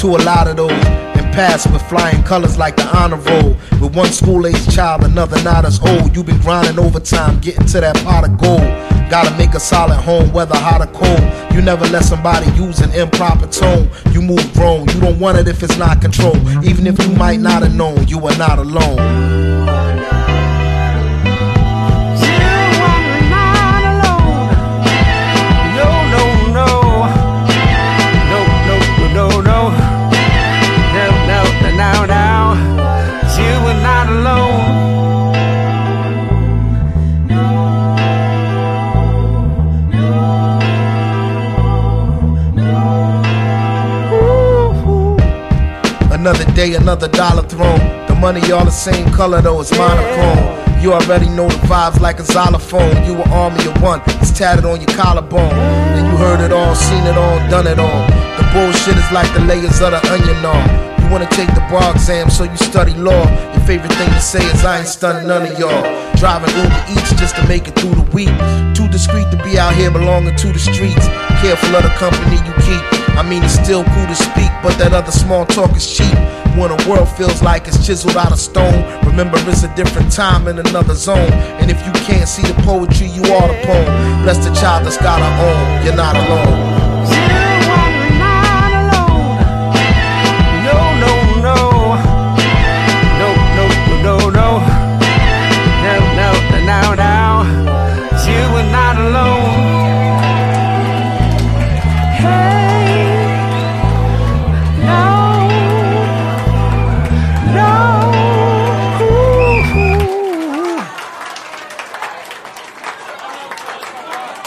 to a lot of those and passed with flying colors like the honor roll. With one school age child, another not as old. You've been grinding overtime, getting to that pot of gold. Gotta make a solid home, whether hot or cold. You never let somebody use an improper tone. You move wrong, you don't want it if it's not controlled. Even if you might not have known, you are not alone. Another day, another dollar thrown. The money all the same color though, it's monochrome. You already know the vibes like a xylophone. You an army of one, it's tatted on your collarbone. And you heard it all, seen it all, done it all. The bullshit is like the layers of the onion. You wanna take the bar exam, so you study law. Your favorite thing to say is I ain't stunning none of y'all. Driving Uber Eats just to make it through the week. Too discreet to be out here belonging to the streets. Careful of the company you keep. I mean, it's still cool to speak, but that other small talk is cheap. When a world feels like it's chiseled out of stone, remember it's a different time in another zone. And if you can't see the poetry, you are the poem. Bless the child that's got her own. You're not alone.